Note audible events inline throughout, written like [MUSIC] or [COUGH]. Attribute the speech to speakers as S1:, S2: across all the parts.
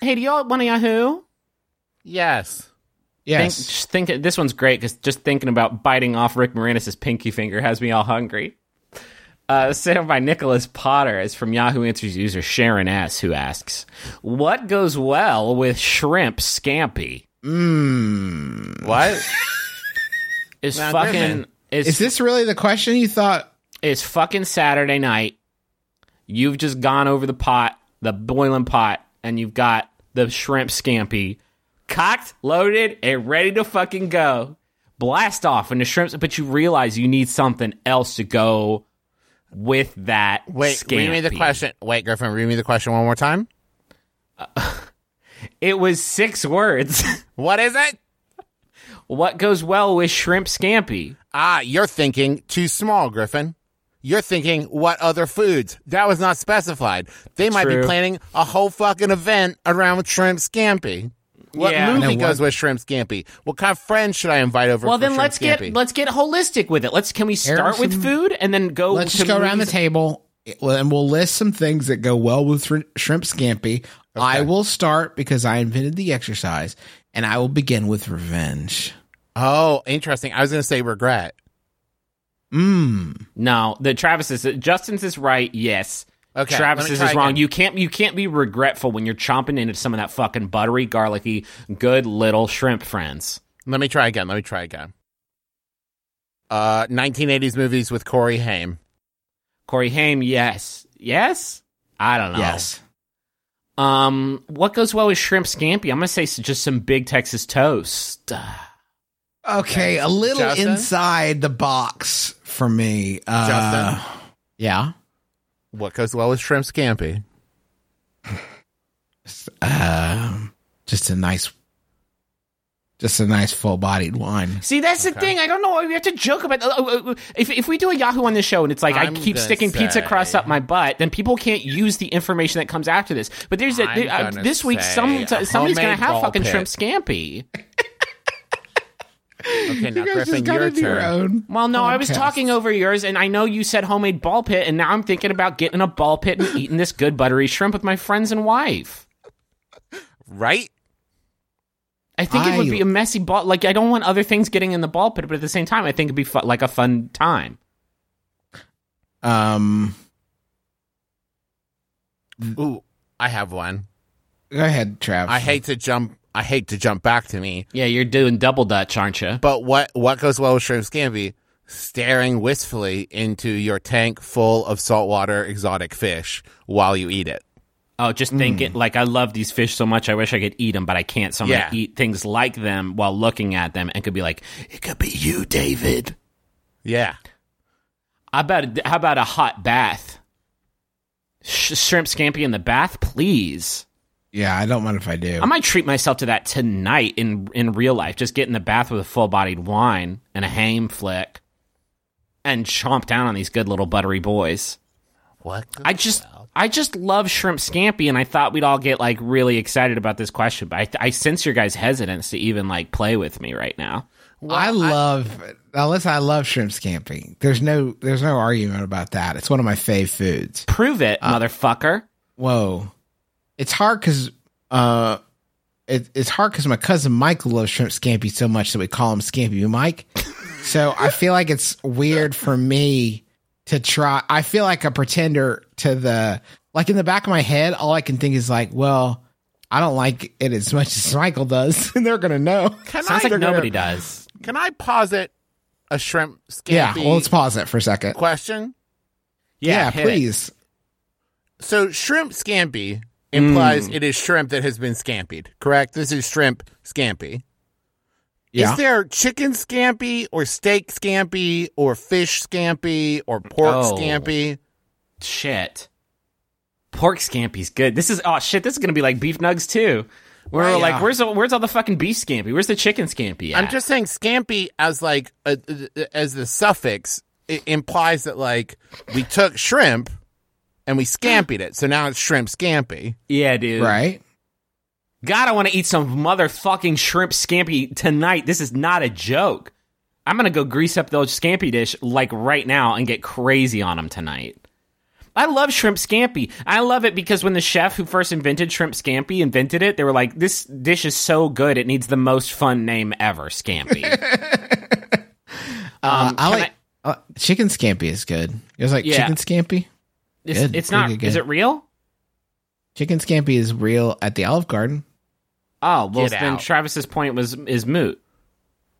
S1: Hey, do y'all want a Yahoo?
S2: Yes.
S3: Yes.
S1: Think, just think this one's great because just thinking about biting off Rick Moranis' pinky finger has me all hungry. Uh, sent by Nicholas Potter is from Yahoo Answers user Sharon S, who asks, "What goes well with shrimp scampi?"
S3: Mmm.
S2: What? [LAUGHS]
S1: Is
S2: Now,
S1: fucking
S2: Griffin,
S1: is
S3: Is this really the question you thought?
S1: it's fucking Saturday night. You've just gone over the pot, the boiling pot, and you've got the shrimp scampi cocked, loaded, and ready to fucking go. Blast off and the shrimps, but you realize you need something else to go with that.
S2: Wait, read me the question. Wait, Griffin, read me the question one more time. [LAUGHS]
S1: It was six words. [LAUGHS]
S2: What is it?
S1: what goes well with shrimp scampi?
S2: Ah, you're thinking too small, Griffin. You're thinking what other foods? That was not specified. They might
S1: True.
S2: be planning a whole fucking event around shrimp scampi. What
S1: Yeah.
S2: movie
S3: No,
S2: goes
S3: what-
S2: with shrimp scampi? What kind of friends should I invite over?
S1: Well,
S2: for
S1: then
S2: shrimp
S1: let's
S2: scampi?
S1: get let's get holistic with it. Let's can we start
S3: are
S1: with food and then go?
S3: Let's just go around the table and we'll list some things that go well with shrimp scampi. I will start because I invented the exercise, and I will begin with revenge.
S2: Oh, interesting. I was going to say regret.
S3: Mmm.
S1: No, the Travis is Justin's is right. Yes.
S2: Okay,
S1: Travis is wrong.
S2: again.
S1: You can't you can't be regretful when you're chomping into some of that fucking buttery, garlicky, good little shrimp friends.
S2: Let me try again. Let me try again. Uh, 1980s movies with Corey Haim.
S1: Corey Haim, yes, yes. I don't know.
S3: Yes.
S1: Um, what goes well with shrimp scampi? I'm gonna say just some big Texas toast.
S3: Okay, a little
S2: Justin?
S3: inside the box for me. Uh,
S2: Justin?
S3: Yeah.
S2: What goes well with shrimp scampi?
S3: Um, just a nice, just a nice full-bodied wine.
S1: See, that's the thing. I don't know. why We have to joke about. uh, uh, uh, If if we do a Yahoo on this show and it's like i
S2: I'm
S1: keep
S2: gonna
S1: sticking pizza crust up my butt, then people can't use the information that comes after this. But there's a,
S2: I'm
S1: there- uh, this week some somebody's gonna have fucking
S2: pit.
S1: shrimp scampi.
S2: Okay, [LAUGHS] now
S3: You guys
S2: Griffin,
S3: just
S2: your
S3: do your
S2: turn.
S3: own.
S1: Well, no, I was talking over yours, and I know you said homemade ball pit, and now I'm thinking about getting a ball pit and eating this good buttery shrimp with my friends and wife.
S2: Right?
S1: I think it would be a messy ball. Like I don't want other things getting in the ball pit, but at the same time, I think it'd be fu- like a fun time.
S3: Um,
S2: Ooh, I have one.
S3: go ahead, Trav.
S2: I hate to jump. I hate to jump back to me,
S1: Yeah, you're doing double dutch, aren't you?
S2: but what what goes well with shrimp scampi? Staring wistfully into your tank full of saltwater exotic fish while you eat it.
S1: Oh, just thinking mm. like I love these fish so much. I wish I could eat them, but I can't. So I'm
S2: Yeah.
S1: gonna eat things like them while looking at them, and could be like, it could be you, David.
S2: Yeah.
S1: How about how about a hot bath? Sh- shrimp scampi in the bath, please.
S3: Yeah, I don't mind if I do.
S1: I might treat myself to that tonight in in real life. Just get in the bath with a full bodied wine and a ham flick, and chomp down on these good little buttery boys.
S2: What?
S1: I just
S2: well?
S1: I just love shrimp scampi, and I thought we'd all get like really excited about this question, but I, I sense your guys' hesitance to even like play with me right now.
S3: I love. Now listen, I love shrimp scampi. There's no, there's no argument about that. It's one of my fave foods.
S1: Prove it, uh, motherfucker.
S3: Whoa, it's hard because uh, it, it's hard because my cousin Michael loves shrimp scampi so much that we call him Scampi Mike. [LAUGHS] so I feel like it's weird for me to try. I feel like a pretender to the like in the back of my head. All I can think is like, well, I don't like it as much as Michael does, [LAUGHS] and they're gonna know.
S2: Can
S1: Sounds
S2: I,
S1: like nobody does.
S2: Can I posit a shrimp scampi
S3: Yeah, well, let's pause it for a second.
S2: question?
S3: Yeah,
S1: hit it.
S3: please.
S2: So shrimp scampi implies
S3: Mm.
S2: it is shrimp that has been scampied, correct? This is shrimp scampi.
S3: Yeah.
S2: Is there chicken scampi or steak scampi or fish scampi or pork
S1: Oh.
S2: scampi?
S1: Shit. Pork scampi's good. This is oh shit. This is gonna be like beef nugs too. We're
S2: Right,
S1: like,
S3: yeah.
S1: where's the, where's all the fucking beef scampi? Where's the chicken scampi? At?
S2: I'm just saying scampi as like a, as the suffix it implies that like we took shrimp and we scampied it, so now it's shrimp scampi.
S1: yeah, dude.
S3: Right.
S1: God, I want to eat some motherfucking shrimp scampi tonight. This is not a joke. I'm gonna go grease up those scampi dish like right now and get crazy on them tonight. I love shrimp scampi. I love it because when the chef who first invented shrimp scampi invented it, they were like, "This dish is so good, it needs the most fun name ever, scampi." [LAUGHS]
S3: Uh, I like uh, chicken scampi is good. It was like
S1: Yeah.
S3: chicken scampi.
S1: It's,
S3: Good,
S1: it's
S3: pretty
S1: not.
S3: good,
S1: Is it real?
S3: Chicken scampi is real at the Olive Garden.
S1: Oh well,
S2: Get
S1: then
S2: out.
S1: Travis's point was is moot.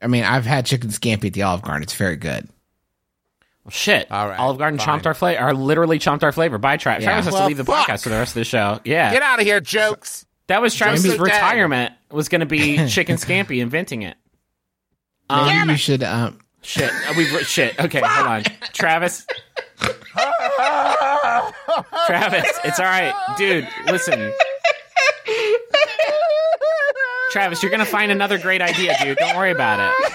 S3: I mean, I've had chicken scampi at the Olive Garden. It's very good.
S1: Well, shit.
S2: All right,
S1: Olive Garden
S2: fine.
S1: chomped our flavor. Or literally chomped our flavor. Bye, Travis.
S3: Yeah.
S1: Travis has
S2: Well,
S1: to leave the
S2: fuck.
S1: podcast for the rest of the show. Yeah,
S2: Get out of here, jokes.
S1: that was Travis's
S2: Jamie's dead.
S1: retirement. Was going to be [LAUGHS] chicken scampi inventing it.
S3: Maybe you should. Um,
S1: Shit. We've shit. Okay, hold on, [LAUGHS] Travis. Travis, it's all right, dude. Listen, Travis, you're gonna find another great idea, dude. Don't worry about it.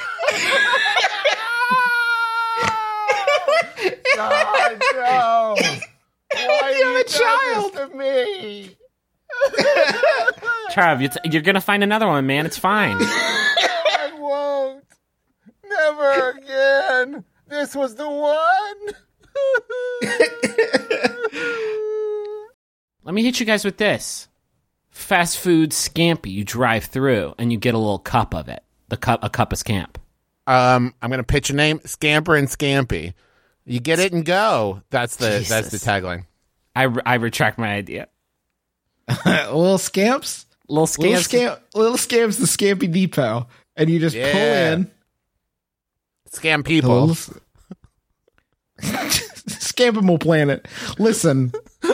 S2: God, no. Why
S3: You have a child.
S2: of me?
S1: Trav, it's- you're gonna find another one, man. It's fine.
S2: I won't. Never again. This was the one. [LAUGHS]
S1: Let me hit you guys with this. Fast food scampi. You drive through and you get a little cup of it. The cup, a cup of scamp.
S2: um, I'm gonna pitch a name: Scamper and Scampy. You get it and go. That's the that's the tagline.
S1: I, I retract my idea. [LAUGHS]
S3: little scamps.
S1: Little
S3: Little
S1: scamp.
S3: scamp. Little scamps. The Scampy Depot, and you just pull
S2: Yeah.
S3: in.
S2: Scam people.
S3: little [LAUGHS] Scampable planet. Listen, [LAUGHS]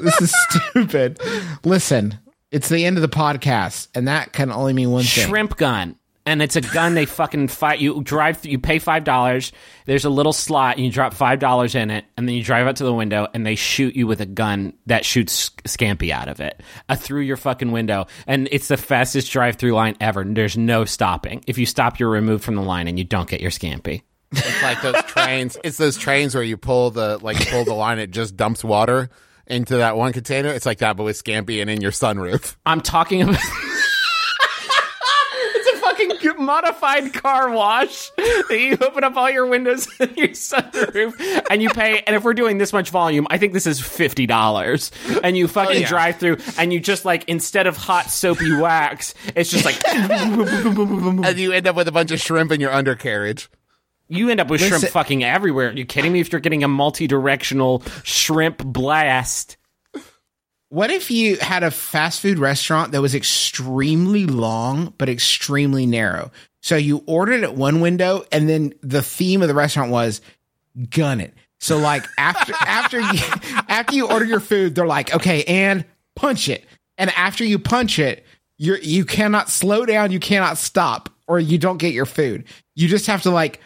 S3: this is stupid. Listen, it's the end of the podcast, and that can only mean one thing.
S1: shrimp gun and it's a gun they fucking fight you drive through you pay five dollars there's a little slot and you drop five dollars in it and then you drive out to the window and they shoot you with a gun that shoots scampi out of it uh, through your fucking window and it's the fastest drive through line ever there's no stopping if you stop you're removed from the line and you don't get your scampi
S2: It's like those trains. It's those trains where you pull the like pull the line. It just dumps water into that one container. It's like that, but with Scampy and in your sunroof. [LAUGHS]
S1: i'm talking about [LAUGHS] It's a fucking modified car wash that you open up all your windows [LAUGHS] and your sunroof and you pay. And if we're doing this much volume, I think this is fifty dollars. And you fucking
S2: Oh, yeah.
S1: drive through and you just like instead of hot soapy wax, it's just like
S2: And you end up with a bunch of shrimp in your undercarriage.
S1: You end up with shrimp fucking everywhere. Are you kidding me? If you're getting a multi-directional shrimp blast,
S3: What if you had a fast food restaurant that was extremely long but extremely narrow? So you ordered at one window, and then the theme of the restaurant was gun it. So like after [LAUGHS] after you after you order your food, they're like, okay, and punch it. And after you punch it, you're you cannot slow down, you cannot stop, or you don't get your food. You just have to like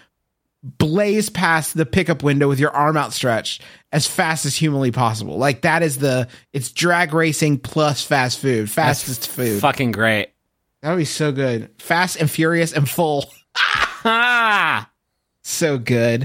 S3: blaze past the pickup window with your arm outstretched as fast as humanly possible. Like that is the it's drag racing plus fast food, fastest food.
S1: fucking great.
S3: that would be so good. Fast and furious and full. [LAUGHS]
S1: Ah,
S3: So good.